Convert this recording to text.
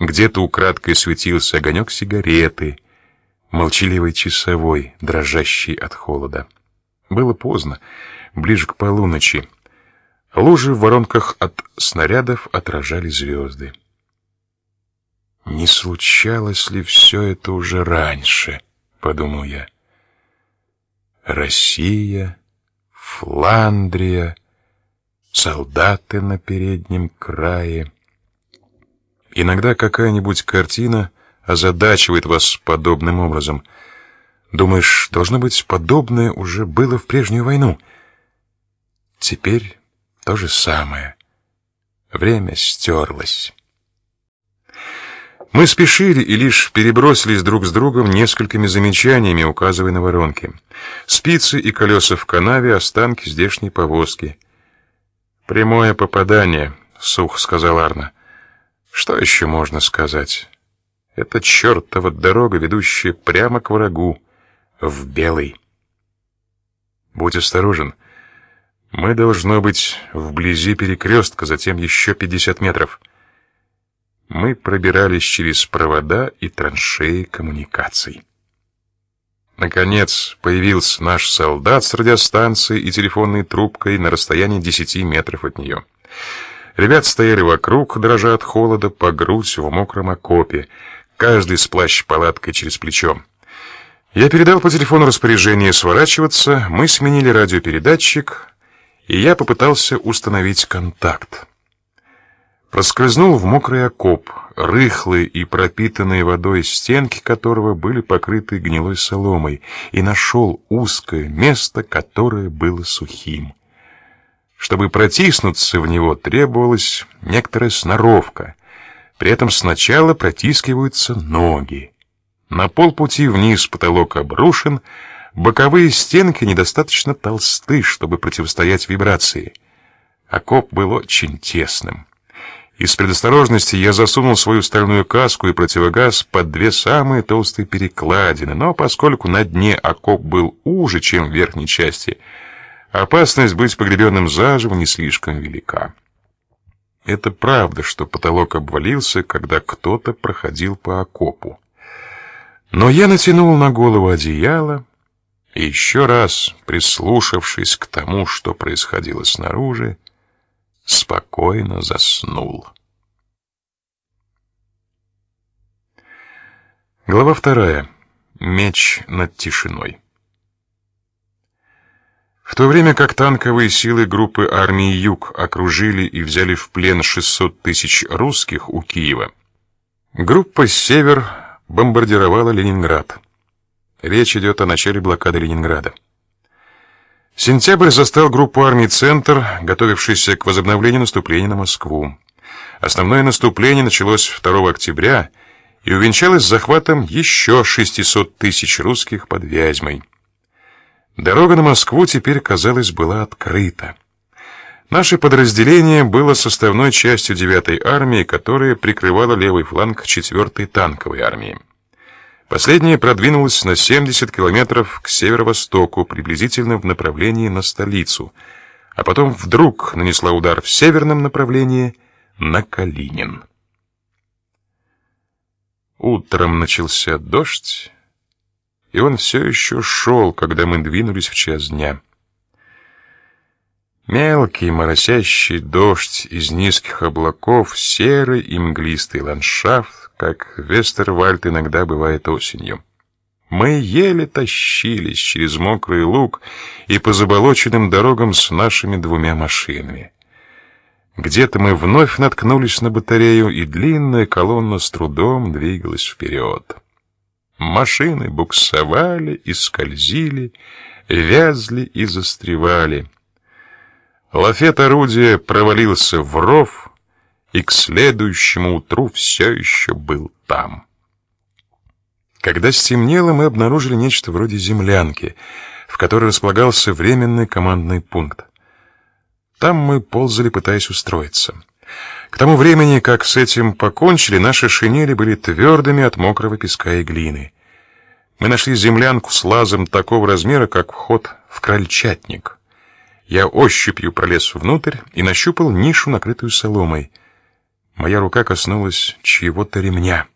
Где-то украдкой светился огонек сигареты, молчаливый часовой, дрожащий от холода. Было поздно, ближе к полуночи. Лужи в воронках от снарядов отражали звезды. Не случалось ли все это уже раньше, подумал я. Россия, Фландрия, солдаты на переднем крае. Иногда какая-нибудь картина озадачивает вас подобным образом. Думаешь, должно быть, подобное уже было в прежнюю войну. Теперь то же самое. Время стерлось. Мы спешили и лишь перебросились друг с другом несколькими замечаниями, указывая на воронки. Спицы и колеса в канаве, останки здешней повозки. Прямое попадание, сух сказал Арна. Что еще можно сказать? Это чертова дорога, ведущая прямо к врагу, в белый. Будь осторожен. Мы должно быть вблизи перекрестка, затем еще пятьдесят метров. Мы пробирались через провода и траншеи коммуникаций. Наконец появился наш солдат с радиостанцией и телефонной трубкой на расстоянии десяти метров от нее. Ребят стояли вокруг, дрожа от холода, по грудь в мокром окопе, каждый с плащ-палаткой через плечо. Я передал по телефону распоряжение сворачиваться, мы сменили радиопередатчик, и я попытался установить контакт. Проскользнул в мокрый окоп, рыхлые и пропитанные водой стенки которого были покрыты гнилой соломой, и нашел узкое место, которое было сухим. Чтобы протиснуться в него, требовалась некоторая сноровка. При этом сначала протискиваются ноги. На полпути вниз потолок обрушен, Боковые стенки недостаточно толсты, чтобы противостоять вибрации. Окоп был очень тесным. Из предосторожности я засунул свою стальную каску и противогаз под две самые толстые перекладины, но поскольку на дне окоп был уже, чем в верхней части, опасность быть погребенным заживо не слишком велика. Это правда, что потолок обвалился, когда кто-то проходил по окопу. Но я натянул на голову одеяло, и еще раз, прислушавшись к тому, что происходило снаружи, спокойно заснул. Глава вторая. Меч над тишиной. В то время как танковые силы группы армии Юг окружили и взяли в плен 600 тысяч русских у Киева, группа Север бомбардировала Ленинград. Речь идет о начале блокады Ленинграда. Сентябрь застал группу армий «Центр», готовившуюся к возобновлению наступления на Москву. Основное наступление началось 2 октября и увенчалось захватом еще 600 тысяч русских под Вязьмой. Дорога на Москву теперь, казалось, была открыта. Наше подразделение было составной частью 9-й армии, которая прикрывала левый фланг 4-й танковой армии. Последняя продвинулась на 70 километров к северо-востоку, приблизительно в направлении на столицу, а потом вдруг нанесла удар в северном направлении на Калинин. Утром начался дождь, и он все еще шел, когда мы двинулись в час дня. Мелкий моросящий дождь из низких облаков, серый и мглистый ландшафт, как Вестервальд иногда бывает осенью. Мы еле тащились через мокрый луг и по заболоченным дорогам с нашими двумя машинами. Где-то мы вновь наткнулись на батарею, и длинная колонна с трудом двигалась вперед. Машины буксовали и скользили, вязли и застревали. Лафет орудия провалился в ров, и к следующему утру все еще был там. Когда стемнело, мы обнаружили нечто вроде землянки, в которой располагался временный командный пункт. Там мы ползали, пытаясь устроиться. К тому времени, как с этим покончили, наши шинели были твердыми от мокрого песка и глины. Мы нашли землянку с лазом такого размера, как вход в крольчатник. Я ощупью пролез внутрь и нащупал нишу, накрытую соломой — Моя рука коснулась чьего-то ремня.